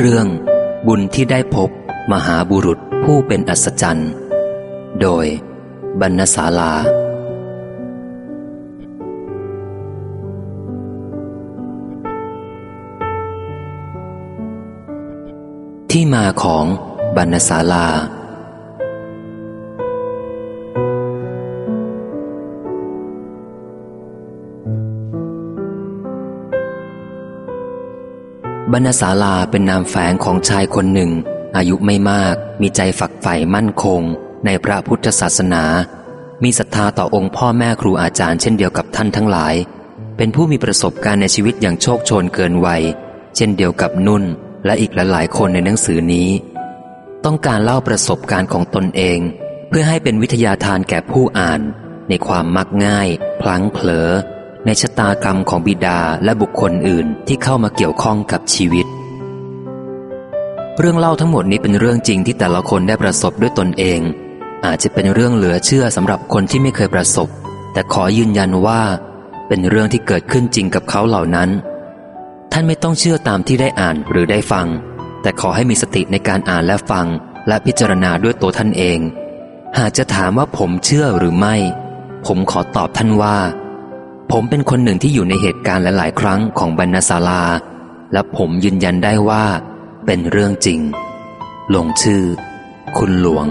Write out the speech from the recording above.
เรื่องบุญที่ได้พบมหาบุรุษผู้เป็นอัศจรรย์ โดยบรรณศาลา ที่มาของบรรณศาลา บรรณศาลาเป็นนามแฝงของชายคนหนึ่ง อายุไม่มาก มีใจฝักใฝ่มั่นคง ในพระพุทธศาสนา มีศรัทธาต่อองค์พ่อแม่ครูอาจารย์เช่นเดียวกับท่านทั้งหลาย เป็นผู้มีประสบการณ์ในชีวิตอย่างโชคโชนเกินวัย เช่นเดียวกับนุ่น และอีกหลายๆคนในหนังสือนี้ ต้องการเล่าประสบการณ์ของตนเอง เพื่อให้เป็นวิทยาทานแก่ผู้อ่าน ในความมักง่าย พลั้งเผลอ ในชะตากรรมของบิดาและบุคคลอื่นที่เข้ามาเกี่ยวข้องกับชีวิต เรื่องเล่าทั้งหมดนี้เป็นเรื่องจริงที่แต่ละคนได้ประสบด้วยตนเอง อาจจะเป็นเรื่องเหลือเชื่อสำหรับคนที่ไม่เคยประสบ แต่ขอยืนยันว่า เป็นเรื่องที่เกิดขึ้นจริงกับเขาเหล่านั้น ท่านไม่ต้องเชื่อตามที่ได้อ่านหรือได้ฟัง แต่ขอให้มีสติในการอ่านและฟัง และพิจารณาด้วยตัวท่านเอง หากจะถามว่าผมเชื่อหรือไม่ ผมขอตอบท่านว่า ผมเป็นคนหนึ่งที่อยู่ในเหตุการณ์หลาย ๆ ครั้งของบรรณศาลา และผมยืนยันได้ว่า เป็นเรื่องจริง ลงชื่อ คุณหลวง